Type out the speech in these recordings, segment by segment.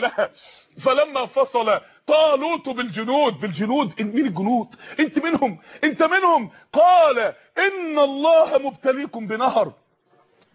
لها. فلما فصل طالوت بالجنود بالجنود مين الجنود؟ أنت منهم أنت منهم. قال إن الله مبتليكم بنهر.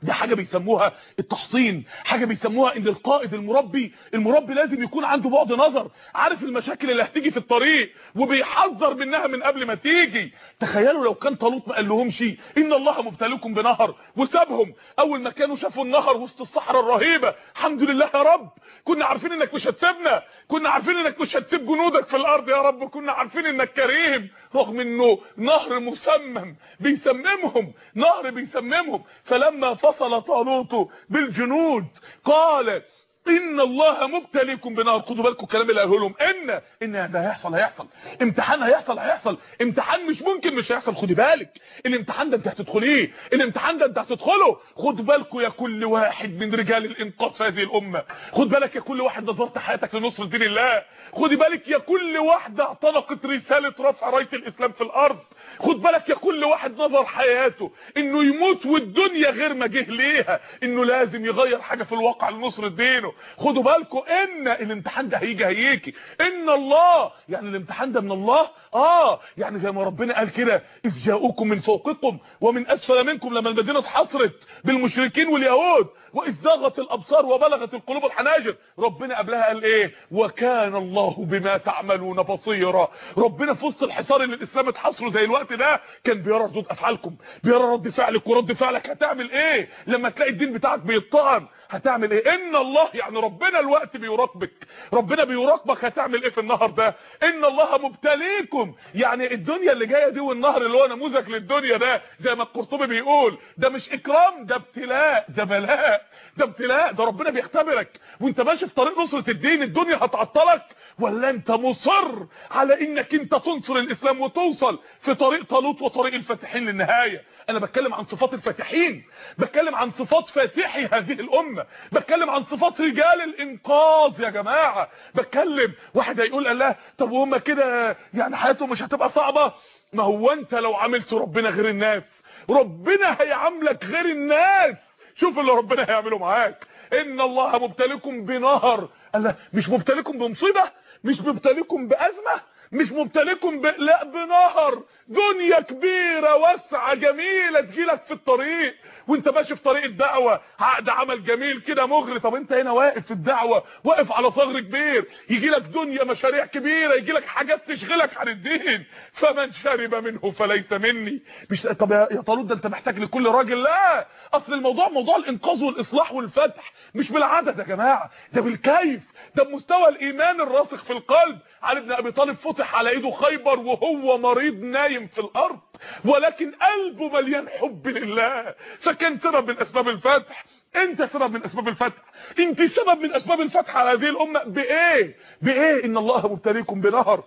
دي حاجة بيسموها التحصين حاجة بيسموها إن القائد المربي المربي لازم يكون عنده بعد نظر عارف المشاكل اللي هتيجي في الطريق وبيحذر منها من قبل ما تيجي. تخيلوا لو كان طالوت ما قالهمش إن الله مبتليكم بنهر وسابهم. أول ما كانوا شافوا النهر وسط الصحراء الرهيبة الحمد لله يا رب كنا عارفين إنك مش هتسيبنا كنا عارفين إنك مش هتسيب جنودك في الأرض يا رب كنا عارفين إنك كريم. رغم إنه نهر مسمم بيسممهم نهر بيسممهم. فلما فصل طالوت بالجنود قال إن الله مبتليكم بنار. خدوا بالكم الكلام اللي قاله لهم ان إن ده هيحصل هيحصل. امتحان هيحصل هيحصل. امتحان مش ممكن مش هيحصل. خدي بالك. الامتحان ده انت هتدخليه. الامتحان ده انت هتدخله. خد بالكم يا كل واحد من رجال الإنقاذ في هذه الأمة. خد بالك يا كل واحد نظرت حياتك لنصر دين الله. خدي بالك يا كل واحدة اعتنقت رسالة رفع رأية الإسلام في الأرض. خد بالك يا كل واحد نظر حياته. إنه يموت والدنيا غير ما جه ليها. إنه لازم يغير حاجة في الواقع لنصر دينه. خدوا بالكم إن الامتحان ده هيجي هيجي. إن الله يعني الامتحان ده من الله؟ آه يعني زي ما ربنا قال كده إذ جاءوكم من فوقكم ومن أسفل منكم لما المدينة اتحصرت بالمشركين واليهود وإذ زاغت الأبصار وبلغت القلوب الحناجر. ربنا قبلها قال إيه؟ وكان الله بما تعملون بصيرا. ربنا في وسط الحصار اللي الإسلام اتحصره زي الوقت ده كان بيرى ردود أفعالكم. بيرى رد فعلك ورد فعلك. هتعمل إيه؟ لما تلاقي الدين بتاعك بيطعن هتعمل إيه؟ إن الله يعني ربنا الوقت بيراقبك. ربنا بيراقبك هتعمل إيه في النهر ده؟ إن الله مبتليكم. يعني الدنيا اللي جاية دي والنهر اللي هو نموذج للدنيا ده زي ما القرطبي بيقول ده مش إكرام ده ابتلاء ده بلاء. ده ابتلاء ده ربنا بيختبرك. وأنت ماشي في طريق نصرة الدين الدنيا هتعطلك. ولا أنت مصر على إنك أنت تنصر الإسلام وتوصل في طريق طالوت وطريق الفاتحين للنهاية. أنا بتكلم عن صفات الفاتحين. بتكلم عن صفات فاتحي هذه الأمة. بتكلم عن صفات رجال الإنقاذ يا جماعة. بتكلم واحد هيقول الله طب وهم كده يعني حياتهم مش هتبقى صعبة؟ ما هو أنت لو عملت ربنا غير الناس ربنا هيعاملك غير الناس. شوف اللي ربنا هيعمله معاك. إن الله مبتليكم بنهر. الله مش مبتليكم بمصيبة مش مبتليكم بأزمة مش مبتليكم ب... لا بنهر. دنيا كبيرة واسعة جميلة تجيلك في الطريق. وانت ماشي في طريق الدعوة عقد عمل جميل كده مغري. طب انت هنا واقف في الدعوة واقف على ثغر كبير. يجي لك دنيا مشاريع كبيرة يجي لك حاجات تشغلك عن الدين. فمن شرب منه فليس مني. مش طب يا طالوت ده انت محتاج لكل راجل. لا أصل الموضوع موضوع الإنقاذ والإصلاح والفتح مش بالعدد يا جماعة ده بالكيف. ده بمستوى الإيمان الراسخ القلب. علي بن أبي طالب فتح على إيده خيبر وهو مريض نايم في الأرض ولكن قلبه مليان حب لله. فكان سبب من أسباب الفتح. أنت سبب من أسباب الفتح. أنت سبب من أسباب الفتح على هذه الأمة. بإيه؟ بإيه إن الله مبتليكم بنهر؟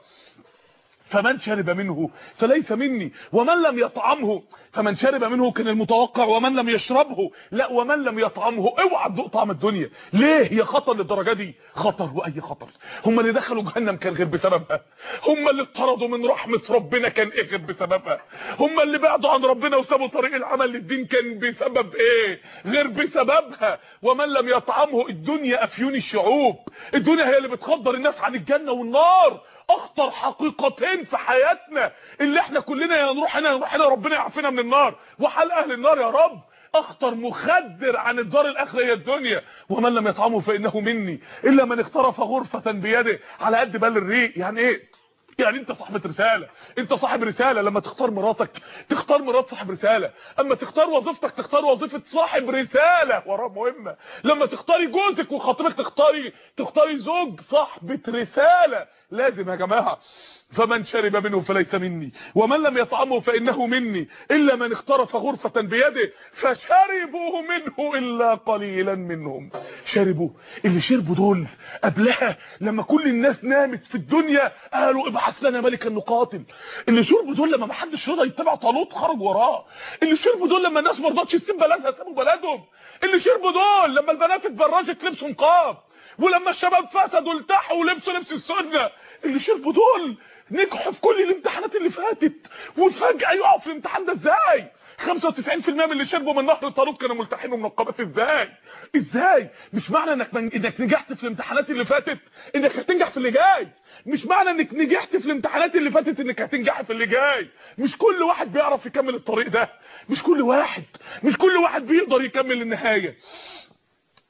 فمن شرب منه فليس مني ومن لم يطعمه فمن شرب منه كان المتوقع ومن لم يشربه لا ومن لم يطعمه اوعى تدوق طعم الدنيا. ليه هي خطر للدرجة دي؟ خطر وأي خطر؟ هم اللي دخلوا جهنم كان غير بسببها. هم اللي اطردوا من رحمة ربنا كان إيه غير بسببها؟ هم اللي بعدوا عن ربنا وسابوا طريق العمل للدين كان بسبب إيه؟ غير بسببها. ومن لم يطعمه الدنيا أفيون الشعوب. الدنيا هي اللي بتخدر الناس عن الجنة والنار. أخطر حقيقتين في حياتنا. اللي إحنا كلنا يا نروح هنا نروح هنا ربنا يعافينا من النار. وحال أهل النار يا رب. أخطر مخدر عن الدار الآخرة هي الدنيا. ومن لم يطعمه فإنه مني. إلا من اخترف غرفة بيده على قد بال الريق. يعني إيه؟ يعني انت صاحبة رسالة. انت صاحب رسالة لما تختار مراتك تختار مرات صاحب رسالة. اما تختار وظيفتك تختار وظيفة صاحب رسالة. وراه مهمة. لما تختاري جوزك وخطيبك تختاري تختاري زوج صاحبة رسالة. لازم يا جماعة. فمن شرب منه فليس مني. ومن لم يطعمه فإنه مني. إلا من اخترف غرفة بيده فشربوا منه إلا قليلا منهم. شربوا. اللي شربوا دول قبلها لما كل الناس نامت في الدنيا قالوا ابعث لنا ملكا نقاتل. اللي شربوا دول لما ما حدش رضى يتبع طالوت خرج وراه. اللي شربوا دول لما الناس ما رضتش تسيب بلدها سابوا بلدهم. اللي شربوا دول لما البنات اتبرجت لبسوا نقاب ولما الشباب فسدوا التحوا ولبسوا لبس السنة. اللي شربوا دول نجحوا في كل الامتحانات اللي فاتت وفجأة يقعوا في الامتحان ده إزاي؟ 95% من اللي شربوا من نهر طالوت كانوا ملتحين ومنقبات إزاي؟ إزاي؟ مش معنى إنك من... إنك نجحت في الامتحانات اللي فاتت إنك هتنجح في اللي جاي. مش معنى إنك نجحت في الامتحانات اللي فاتت إنك هتنجح في اللي جاي. مش كل واحد بيعرف يكمل الطريق ده. مش كل واحد مش كل واحد بيقدر يكمل النهاية.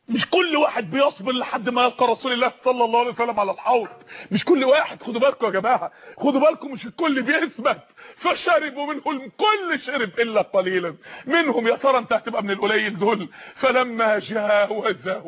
مش كل واحد بيصبر لحد ما يلقى رسول الله صلى الله عليه وسلم على الحوض. مش كل واحد خدوا بالكم يا جماعة خدوا بالكم مش الكل بيثبت. فشربوا منه الكل شرب إلا قليلا. منهم يا ترى أنت هتبقى من القليل دول؟ فلما جاوزه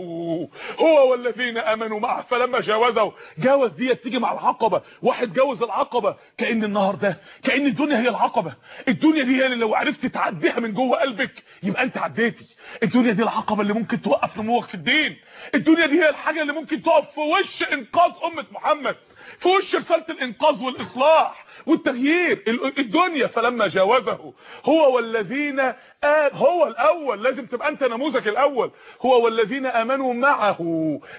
هو والذين آمنوا معه فلما جاوزه جاوز دي تيجي مع العقبة. واحد جاوز العقبة كأن النهار ده كأن الدنيا هي العقبة. الدنيا دي هي اللي لو عرفت تعديها من جوه قلبك يبقى أنت عديتي. الدنيا دي العقبة اللي ممكن توقف نموك. في الدين. الدنيا دي هي الحاجة اللي ممكن تقف في وش إنقاذ أمة محمد. في وش رسالة الإنقاذ والإصلاح والتغيير الدنيا. فلما جاوزه هو والذين آه هو الأول لازم تبقى أنت نموذج الأول. هو والذين آمنوا معه.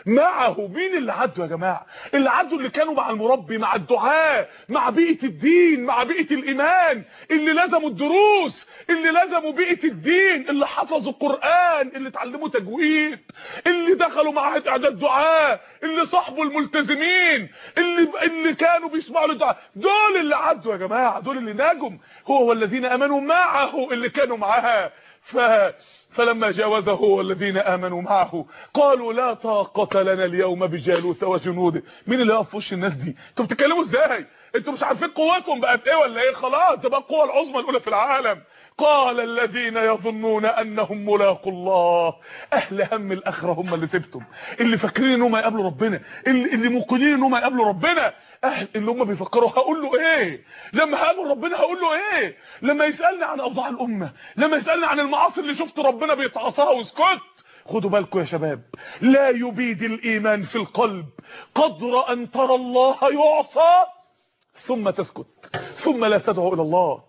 معه. مين اللي عدوا يا جماعة؟ اللي عدوا اللي كانوا مع المربي مع الدعاء مع بيئة الدين مع بيئة الإيمان. اللي لزموا الدروس اللي لزموا بيئة الدين اللي حفظوا القرآن اللي اتعلموا تجويد اللي دخلوا معهد إعداد دعاء اللي صاحبوا الملتزمين اللي اللي كانوا بيسمعوا للدعاء. دول اللي عدوا يا جماعة دول اللي نجوا. هو والذين آمنوا معه اللي كانوا معاه. ف فلما جاوزه والذين آمنوا معه قالوا لا طاقة لنا اليوم بجالوت وجنوده مين اللي يقف في وش الناس دي؟ أنتوا بتتكلموا إزاي؟ أنتوا مش عارفين قوتهم بقت إيه ولا إيه؟ خلاص تبقى القوة العظمى الأولى في العالم. قال الذين يظنون أنهم ملاقوا الله. أهل هم الأخرة هم اللي سبتم. اللي فاكرين إنهم هيقابلوا ربنا. اللي, اللي موقنين إنهم هيقابلوا ربنا. أهل اللي هم بيفكروا هقول له إيه؟ لما هقابل ربنا هقول له إيه؟ لما يسألني عن اوضاع الأمة. لما يسألني عن المعاصي اللي شفت ربنا بيتعصاها واسكت خدوا بالكم يا شباب. لا يبيد الإيمان في القلب. قدر أن ترى الله يعصى ثم تسكت. ثم لا تدعو إلى الله.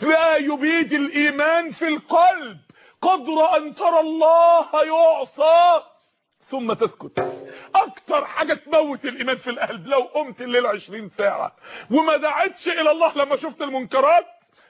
لا يبيد الإيمان في القلب. قدر أن ترى الله يعصى. ثم تسكت. أكتر حاجة تموت الإيمان في القلب. لو قمت الليل 20 ساعة وما دعتش إلى الله لما شفت المنكرات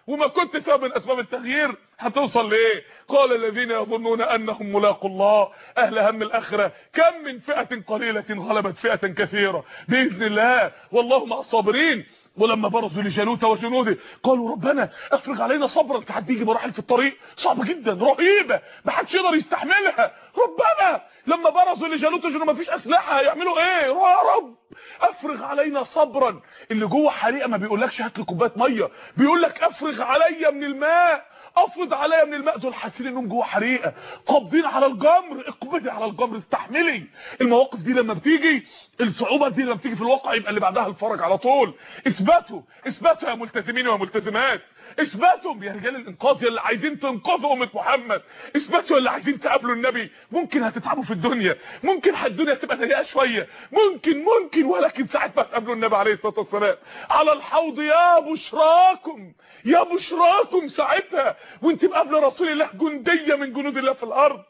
وما كنت سبب من أسباب التغيير هتوصل لإيه؟ قال الذين يظنون أنهم ملاقوا الله أهل هم الآخرة. كم من فئة قليلة غلبت فئة كثيرة. بإذن الله والله مع الصابرين. ولما برزوا لجالوت وجنوده قالوا ربنا افرغ علينا صبرا. ساعات بيجي مراحل في الطريق. صعبه جدا رهيبه ما حدش يقدر يستحملها. ربنا لما برزوا لجالوت وجنوده ما فيش أسلحة. هيعملوا إيه؟ يا رب. افرغ علينا صبرا. اللي جوه حريقة ما بيقولكش هات لي كوباية مية. بيقول لك افرغ عليا من الماء. افرض عليا من الماء دول حاسين انهم جوه حريقه قابضين على الجمر اقبضي على الجمر استحملي. المواقف دي لما بتيجي الصعوبة دي لما بتيجي في الواقع يبقى اللي بعدها الفرج على طول. اثبتوا اثبتوا يا ملتزمين وملتزمات اثبتوا يا رجال الإنقاذ يا اللي عايزين تنقذوا أمة محمد. اثبتوا اللي عايزين تقابلوا النبي. ممكن هتتعبوا في الدنيا. ممكن الدنيا تبقى ضيقة شوية. ممكن ممكن ولكن ساعة ما تقابلوا النبي عليه الصلاة والسلام. على الحوض يا بشراكم. يا بشراكم ساعتها. وانت مقابلة رسول الله جندية من جنود الله في الأرض.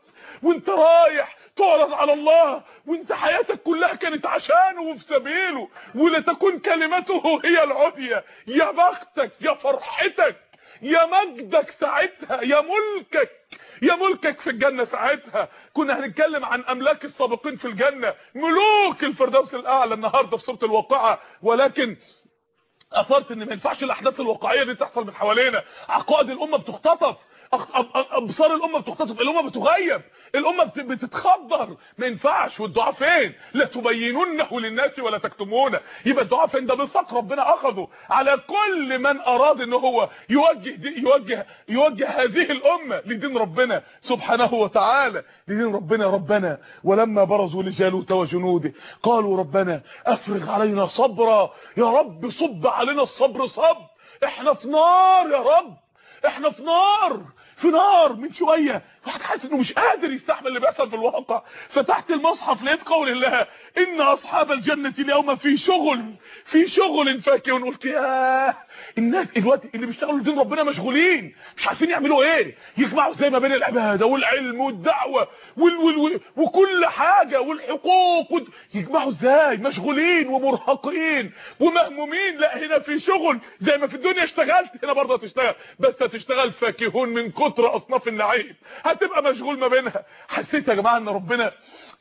وانت رايح تعرض على الله وانت حياتك كلها كانت عشانه وفي سبيله ولتكن كلمته هي العليا. يا بختك يا فرحتك يا مجدك ساعتها يا ملكك يا ملكك في الجنة ساعتها. كنا هنتكلم عن أملاك السابقين في الجنة ملوك الفردوس الأعلى النهاردة في سورة الواقعة. ولكن أثرت إن ما ينفعش الأحداث الواقعية دي تحصل من حوالينا. عقائد الأمة بتختطف. أبصار الأمة بتختطف الأمة بتغيب الأمة بتتخدر ما ينفعش والدعاء فين لا تبينونه للناس ولا تكتمونه. يبقى الدعاء فين ده ميثاق ربنا أخذه. على كل من أراد إن هو يوجه يوجه يوجه هذه الأمة لدين ربنا سبحانه وتعالى. لدين ربنا ربنا. ولما برزوا لجالوت وجنوده قالوا ربنا أفرغ علينا صبرا. يا رب صب علينا الصبر صب. إحنا في نار يا رب. إحنا في نار. في نار من شوية. واحد حاسس إنه مش قادر يستحمل اللي بيحصل في الواقع. فتحت المصحف لقيت قول الله إن أصحاب الجنة اليوم في شغل في شغل فاكهون قلت ياه الناس دلوقتي اللي بيشتغلوا لدين ربنا مشغولين مش عارفين يعملوا إيه. يجمعوا زي ما بين العبادة والعلم والدعوة وال وال وال وكل حاجة والحقوق وال... يجمعوا إزاي؟ مشغولين ومرهقين ومهمومين. لا هنا في شغل. زي ما في الدنيا اشتغلت هنا برضه هتشتغل. بس هتشتغل فاكهون من كتر أصناف النعيم هتبقى مشغول ما بينها. حسيت يا جماعة إن ربنا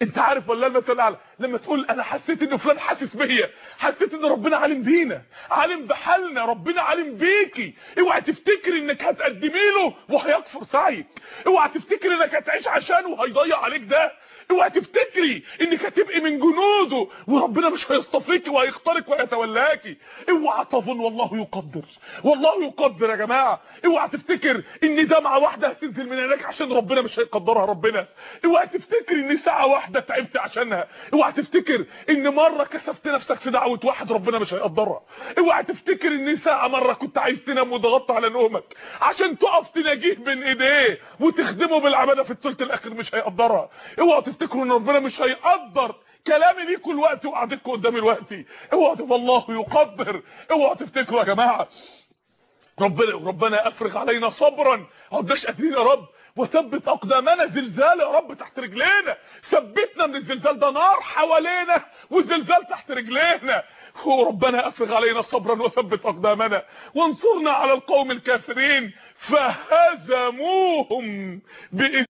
أنت عارف ولا المثل الاعلى لما تقول أنا حسيت إن فلان حاسس بيا حسيت إن ربنا عالم بينا عالم بحالنا ربنا عالم بيكي. اوعى تفتكري إنك هتقدمي له وهيكفر سعيك. اوعى تفتكري إنك هتعيش عشانه وهيضيع عليك ده. اوعى تفتكري إنك هتبقي من جنوده وربنا مش هيصطفيكي وهيختارك ويتولاكي اوعى تظن والله يقدر. والله يقدر يا جماعة. اوعى تفتكر إن دمعة واحدة هتنزل من عينك عشان ربنا مش هيقدرها ربنا. اوعى تفتكري إن ساعة واحدة تعبت عشانها. اوعى تفتكر إن مرة كسفت نفسك في دعوة واحد ربنا مش هيقدرها. اوعى تفتكر إن ساعة مرة كنت عايز تنام وضغطت على نومك عشان تقف تناجيه بين إيديه وتخدمه بالعباده في الثلث الأخير مش هيقدرها. اوعى تفتكروا إن ربنا مش هيقدر كلامي ليكوا الوقت وقعدتكم قدامي الوقت اوعوا والله يقدر اوعوا تفتكروا يا جماعة. ربنا ربنا أفرغ علينا صبرا. عدناش قادرين يا رب. وثبت أقدامنا زلزال يا رب تحت رجلينا. ثبتنا من الزلزال ده نار حوالينا وزلزال تحت رجلينا. وربنا أفرغ علينا صبرا وثبت أقدامنا. وانصرنا على القوم الكافرين. فهزموهم بإذن